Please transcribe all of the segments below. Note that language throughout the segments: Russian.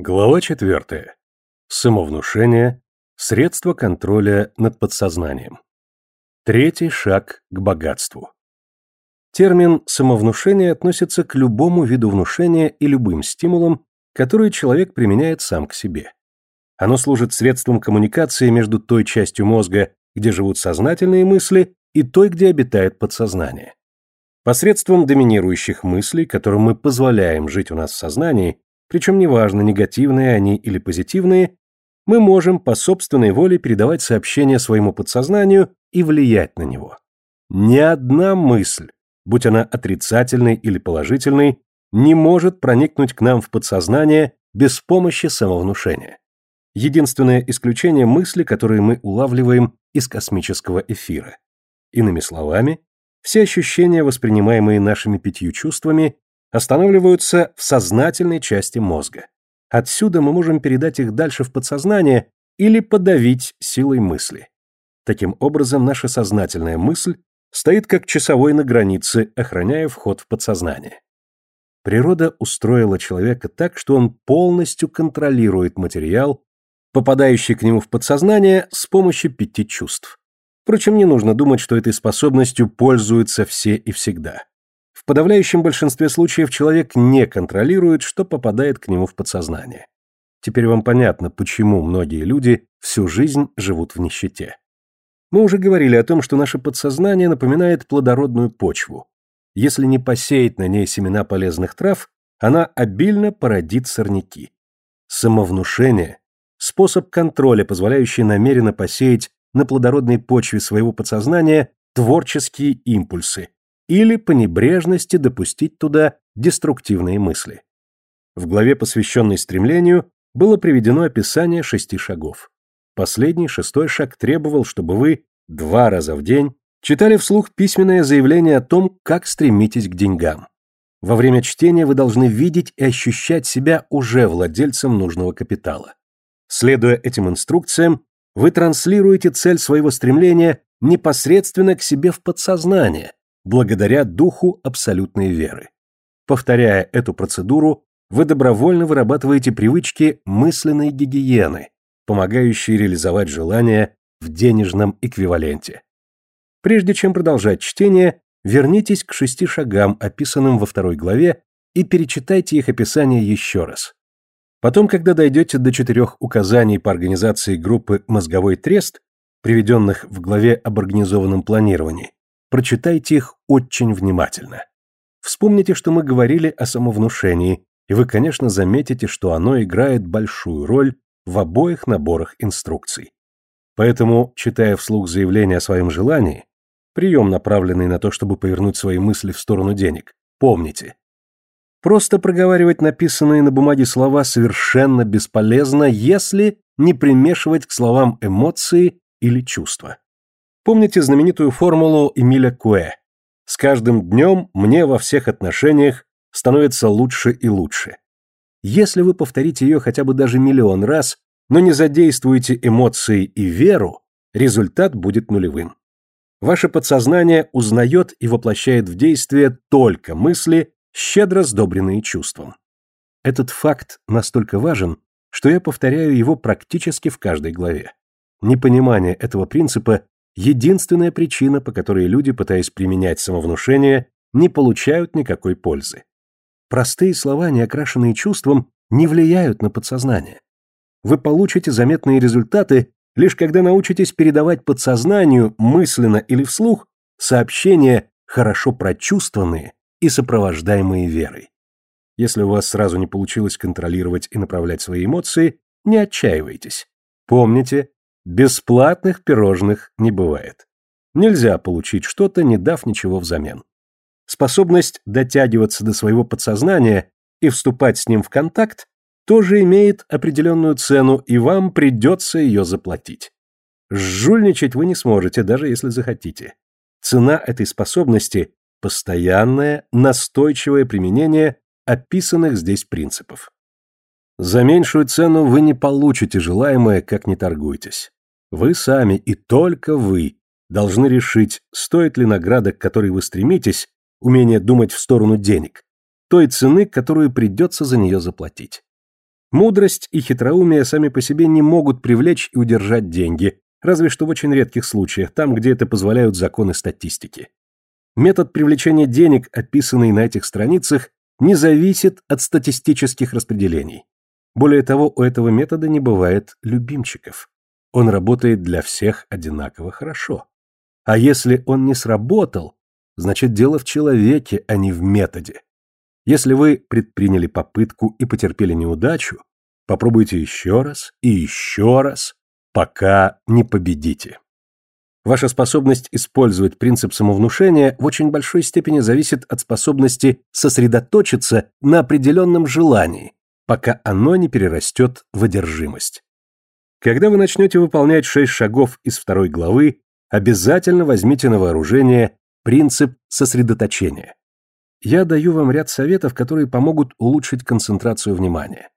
Глава 4. Самовнушение. Средства контроля над подсознанием. Третий шаг к богатству. Термин «самовнушение» относится к любому виду внушения и любым стимулам, которые человек применяет сам к себе. Оно служит средством коммуникации между той частью мозга, где живут сознательные мысли, и той, где обитает подсознание. Посредством доминирующих мыслей, которым мы позволяем жить у нас в сознании, причем неважно, негативные они или позитивные, мы можем по собственной воле передавать сообщения своему подсознанию и влиять на него. Ни одна мысль, будь она отрицательной или положительной, не может проникнуть к нам в подсознание без помощи самовнушения. Единственное исключение мысли, которые мы улавливаем из космического эфира. Иными словами, все ощущения, воспринимаемые нашими пятью чувствами, останавливаются в сознательной части мозга. Отсюда мы можем передать их дальше в подсознание или подавить силой мысли. Таким образом, наша сознательная мысль стоит как часовой на границе, охраняя вход в подсознание. Природа устроила человека так, что он полностью контролирует материал, попадающий к нему в подсознание с помощью пяти чувств. Впрочем, не нужно думать, что этой способностью пользуются все и всегда. Подавляющем большинстве случаев человек не контролирует, что попадает к нему в подсознание. Теперь вам понятно, почему многие люди всю жизнь живут в нищете. Мы уже говорили о том, что наше подсознание напоминает плодородную почву. Если не посеять на ней семена полезных трав, она обильно породит сорняки. Самовнушение – способ контроля, позволяющий намеренно посеять на плодородной почве своего подсознания творческие импульсы, или по небрежности допустить туда деструктивные мысли. В главе, посвященной стремлению, было приведено описание шести шагов. Последний, шестой шаг требовал, чтобы вы два раза в день читали вслух письменное заявление о том, как стремитесь к деньгам. Во время чтения вы должны видеть и ощущать себя уже владельцем нужного капитала. Следуя этим инструкциям, вы транслируете цель своего стремления непосредственно к себе в подсознание, благодаря духу абсолютной веры. Повторяя эту процедуру, вы добровольно вырабатываете привычки мысленной гигиены, помогающие реализовать желания в денежном эквиваленте. Прежде чем продолжать чтение, вернитесь к шести шагам, описанным во второй главе, и перечитайте их описание еще раз. Потом, когда дойдете до четырех указаний по организации группы «Мозговой трест», приведенных в главе об организованном планировании, Прочитайте их очень внимательно. Вспомните, что мы говорили о самовнушении, и вы, конечно, заметите, что оно играет большую роль в обоих наборах инструкций. Поэтому, читая вслух заявление о своем желании, прием, направленный на то, чтобы повернуть свои мысли в сторону денег, помните. Просто проговаривать написанные на бумаге слова совершенно бесполезно, если не примешивать к словам эмоции или чувства. Помните знаменитую формулу Эмиля Куэ? С каждым днем мне во всех отношениях становится лучше и лучше. Если вы повторите ее хотя бы даже миллион раз, но не задействуете эмоции и веру, результат будет нулевым. Ваше подсознание узнает и воплощает в действие только мысли, щедро сдобренные чувством. Этот факт настолько важен, что я повторяю его практически в каждой главе. Непонимание этого принципа единственная причина, по которой люди, пытаясь применять самовнушение, не получают никакой пользы. Простые слова, не окрашенные чувством, не влияют на подсознание. Вы получите заметные результаты, лишь когда научитесь передавать подсознанию, мысленно или вслух, сообщения, хорошо прочувствованные и сопровождаемые верой. Если у вас сразу не получилось контролировать и направлять свои эмоции, не отчаивайтесь. Помните, Бесплатных пирожных не бывает. Нельзя получить что-то, не дав ничего взамен. Способность дотягиваться до своего подсознания и вступать с ним в контакт тоже имеет определенную цену, и вам придется ее заплатить. Жульничать вы не сможете, даже если захотите. Цена этой способности – постоянное, настойчивое применение описанных здесь принципов. За меньшую цену вы не получите желаемое, как не торгуйтесь. Вы сами и только вы должны решить, стоит ли награда, к которой вы стремитесь, умение думать в сторону денег, той цены, которую придется за нее заплатить. Мудрость и хитроумие сами по себе не могут привлечь и удержать деньги, разве что в очень редких случаях, там, где это позволяют законы статистики. Метод привлечения денег, описанный на этих страницах, не зависит от статистических распределений. Более того, у этого метода не бывает любимчиков. Он работает для всех одинаково хорошо. А если он не сработал, значит дело в человеке, а не в методе. Если вы предприняли попытку и потерпели неудачу, попробуйте еще раз и еще раз, пока не победите. Ваша способность использовать принцип самовнушения в очень большой степени зависит от способности сосредоточиться на определенном желании, пока оно не перерастет в одержимость. Когда вы начнете выполнять шесть шагов из второй главы, обязательно возьмите на вооружение принцип сосредоточения. Я даю вам ряд советов, которые помогут улучшить концентрацию внимания.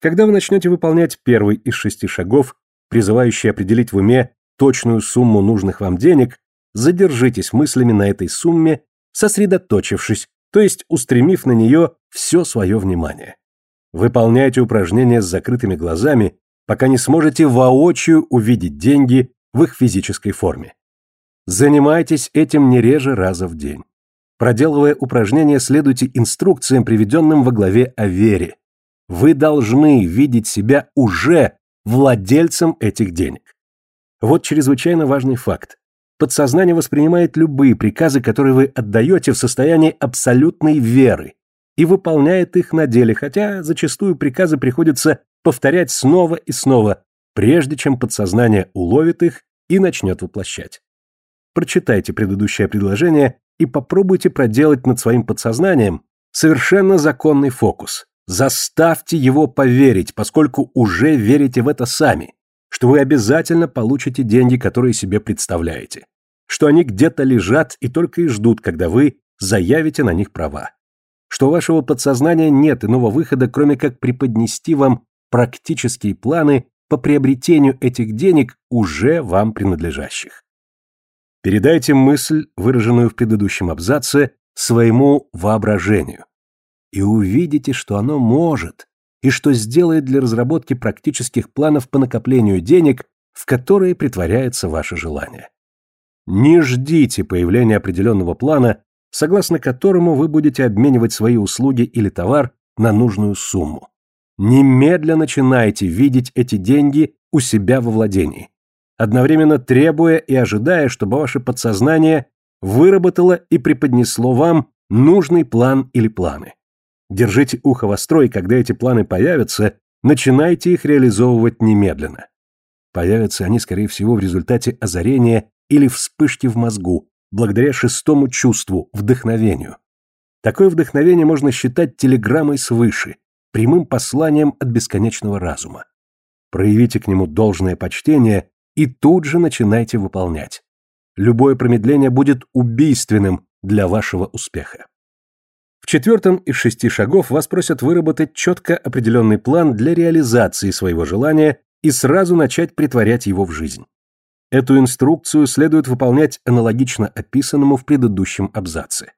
Когда вы начнете выполнять первый из шести шагов, призывающий определить в уме точную сумму нужных вам денег, задержитесь мыслями на этой сумме, сосредоточившись, то есть устремив на нее все свое внимание. Выполняйте упражнения с закрытыми глазами, пока не сможете воочию увидеть деньги в их физической форме. Занимайтесь этим не реже раза в день. Проделывая упражнения, следуйте инструкциям, приведенным во главе о вере. Вы должны видеть себя уже владельцем этих денег. Вот чрезвычайно важный факт. Подсознание воспринимает любые приказы, которые вы отдаете в состоянии абсолютной веры, и выполняет их на деле, хотя зачастую приказы приходится повторять снова и снова, прежде чем подсознание уловит их и начнет воплощать. Прочитайте предыдущее предложение и попробуйте проделать над своим подсознанием совершенно законный фокус. Заставьте его поверить, поскольку уже верите в это сами, что вы обязательно получите деньги, которые себе представляете, что они где-то лежат и только и ждут, когда вы заявите на них права что у вашего подсознания нет иного выхода, кроме как преподнести вам практические планы по приобретению этих денег, уже вам принадлежащих. Передайте мысль, выраженную в предыдущем абзаце, своему воображению. И увидите, что оно может, и что сделает для разработки практических планов по накоплению денег, в которые притворяется ваше желание. Не ждите появления определенного плана согласно которому вы будете обменивать свои услуги или товар на нужную сумму. Немедленно начинайте видеть эти деньги у себя во владении, одновременно требуя и ожидая, чтобы ваше подсознание выработало и преподнесло вам нужный план или планы. Держите ухо востро, и когда эти планы появятся, начинайте их реализовывать немедленно. Появятся они, скорее всего, в результате озарения или вспышки в мозгу, благодаря шестому чувству, вдохновению. Такое вдохновение можно считать телеграммой свыше, прямым посланием от бесконечного разума. Проявите к нему должное почтение и тут же начинайте выполнять. Любое промедление будет убийственным для вашего успеха. В четвертом из шести шагов вас просят выработать четко определенный план для реализации своего желания и сразу начать притворять его в жизнь. Эту инструкцию следует выполнять аналогично описанному в предыдущем абзаце.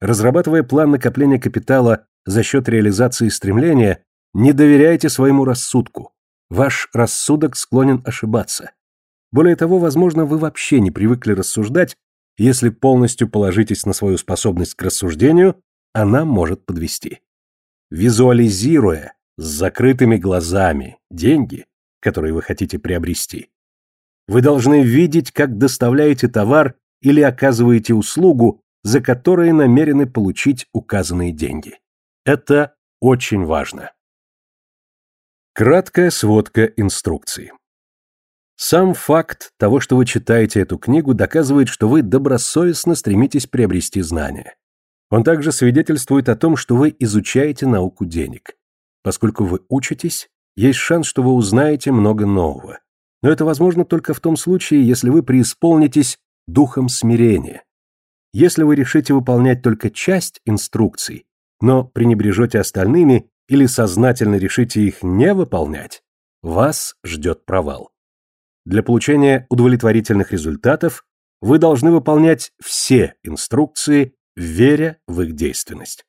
Разрабатывая план накопления капитала за счет реализации стремления, не доверяйте своему рассудку. Ваш рассудок склонен ошибаться. Более того, возможно, вы вообще не привыкли рассуждать, если полностью положитесь на свою способность к рассуждению, она может подвести. Визуализируя с закрытыми глазами деньги, которые вы хотите приобрести, вы должны видеть, как доставляете товар или оказываете услугу, за которые намерены получить указанные деньги. Это очень важно. Краткая сводка инструкций. Сам факт того, что вы читаете эту книгу, доказывает, что вы добросовестно стремитесь приобрести знания. Он также свидетельствует о том, что вы изучаете науку денег. Поскольку вы учитесь, есть шанс, что вы узнаете много нового. Но это возможно только в том случае, если вы преисполнитесь духом смирения. Если вы решите выполнять только часть инструкций, но пренебрежете остальными или сознательно решите их не выполнять, вас ждет провал. Для получения удовлетворительных результатов вы должны выполнять все инструкции, веря в их действенность.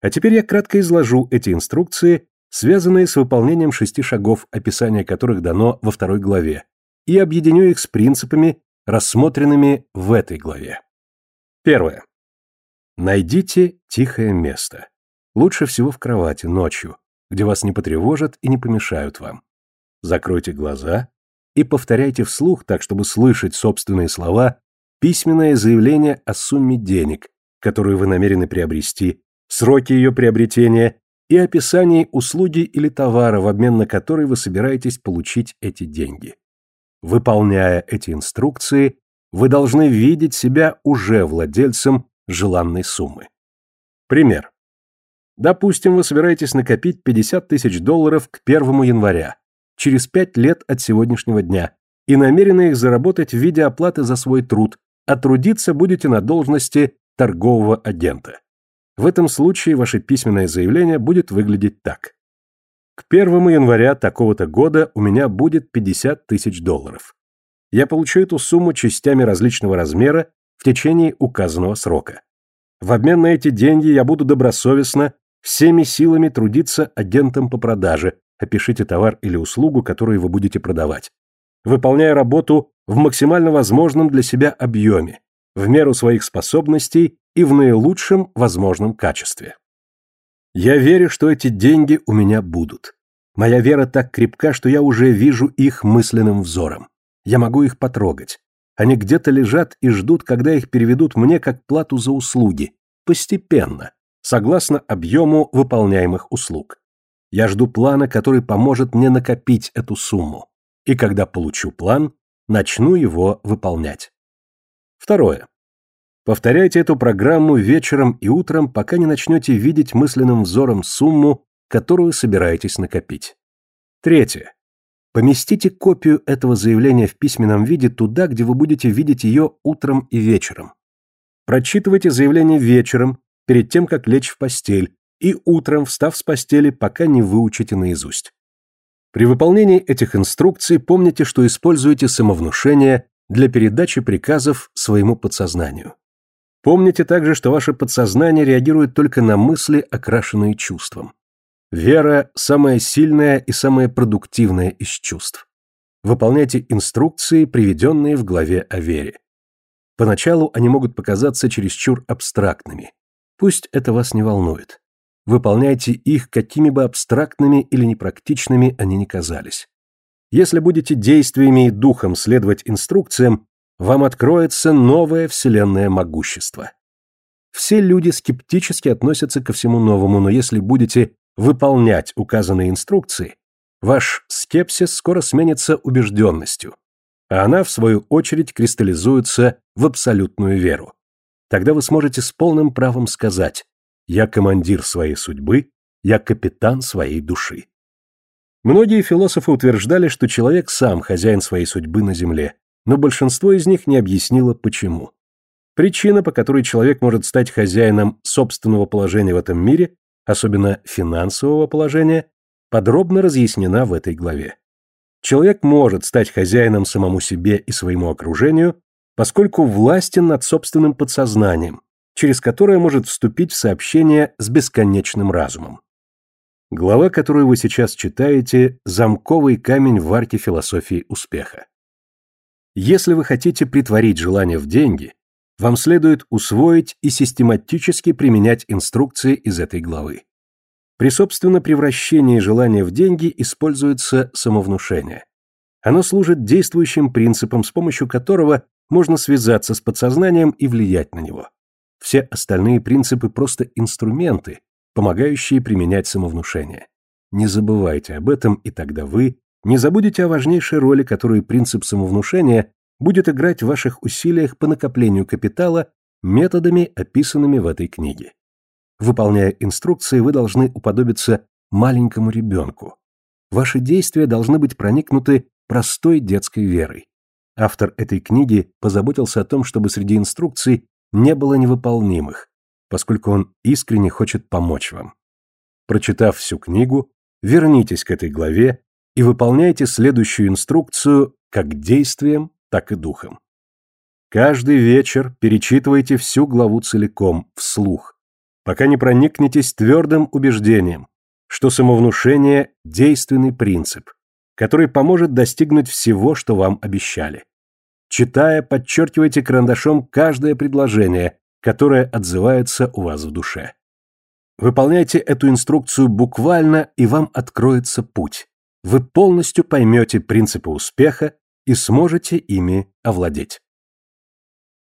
А теперь я кратко изложу эти инструкции связанные с выполнением шести шагов, описание которых дано во второй главе, и объединю их с принципами, рассмотренными в этой главе. Первое. Найдите тихое место. Лучше всего в кровати, ночью, где вас не потревожат и не помешают вам. Закройте глаза и повторяйте вслух, так чтобы слышать собственные слова, письменное заявление о сумме денег, которую вы намерены приобрести, сроки ее приобретения и описание услуги или товара, в обмен на который вы собираетесь получить эти деньги. Выполняя эти инструкции, вы должны видеть себя уже владельцем желанной суммы. Пример. Допустим, вы собираетесь накопить 50 тысяч долларов к 1 января, через 5 лет от сегодняшнего дня, и намерены их заработать в виде оплаты за свой труд, а трудиться будете на должности торгового агента. В этом случае ваше письменное заявление будет выглядеть так. К 1 января такого-то года у меня будет 50 тысяч долларов. Я получу эту сумму частями различного размера в течение указанного срока. В обмен на эти деньги я буду добросовестно всеми силами трудиться агентом по продаже, опишите товар или услугу, которую вы будете продавать, выполняя работу в максимально возможном для себя объеме, в меру своих способностей и в наилучшем возможном качестве. Я верю, что эти деньги у меня будут. Моя вера так крепка, что я уже вижу их мысленным взором. Я могу их потрогать. Они где-то лежат и ждут, когда их переведут мне как плату за услуги. Постепенно, согласно объему выполняемых услуг. Я жду плана, который поможет мне накопить эту сумму. И когда получу план, начну его выполнять. Второе. Повторяйте эту программу вечером и утром, пока не начнете видеть мысленным взором сумму, которую собираетесь накопить. Третье. Поместите копию этого заявления в письменном виде туда, где вы будете видеть ее утром и вечером. Прочитывайте заявление вечером, перед тем, как лечь в постель, и утром, встав с постели, пока не выучите наизусть. При выполнении этих инструкций помните, что используете самовнушение для передачи приказов своему подсознанию. Помните также, что ваше подсознание реагирует только на мысли, окрашенные чувством. Вера – самая сильная и самая продуктивная из чувств. Выполняйте инструкции, приведенные в главе о вере. Поначалу они могут показаться чересчур абстрактными. Пусть это вас не волнует. Выполняйте их, какими бы абстрактными или непрактичными они ни казались. Если будете действиями и духом следовать инструкциям, вам откроется новое вселенное могущество. Все люди скептически относятся ко всему новому, но если будете выполнять указанные инструкции, ваш скепсис скоро сменится убежденностью, а она, в свою очередь, кристаллизуется в абсолютную веру. Тогда вы сможете с полным правом сказать «Я командир своей судьбы, я капитан своей души». Многие философы утверждали, что человек сам хозяин своей судьбы на земле, но большинство из них не объяснило почему. Причина, по которой человек может стать хозяином собственного положения в этом мире, особенно финансового положения, подробно разъяснена в этой главе. Человек может стать хозяином самому себе и своему окружению, поскольку властен над собственным подсознанием, через которое может вступить в сообщение с бесконечным разумом. Глава, которую вы сейчас читаете, замковый камень в арке философии успеха. Если вы хотите притворить желание в деньги, вам следует усвоить и систематически применять инструкции из этой главы. При собственно превращении желания в деньги используется самовнушение. Оно служит действующим принципом, с помощью которого можно связаться с подсознанием и влиять на него. Все остальные принципы просто инструменты, помогающие применять самовнушение. Не забывайте об этом, и тогда вы не забудете о важнейшей роли, которую принцип самовнушения будет играть в ваших усилиях по накоплению капитала методами, описанными в этой книге. Выполняя инструкции, вы должны уподобиться маленькому ребенку. Ваши действия должны быть проникнуты простой детской верой. Автор этой книги позаботился о том, чтобы среди инструкций не было невыполнимых, поскольку он искренне хочет помочь вам. Прочитав всю книгу, вернитесь к этой главе и выполняйте следующую инструкцию как действием, так и духом. Каждый вечер перечитывайте всю главу целиком, вслух, пока не проникнетесь твердым убеждением, что самовнушение – действенный принцип, который поможет достигнуть всего, что вам обещали. Читая, подчеркивайте карандашом каждое предложение, которое отзывается у вас в душе. Выполняйте эту инструкцию буквально, и вам откроется путь. Вы полностью поймете принципы успеха и сможете ими овладеть.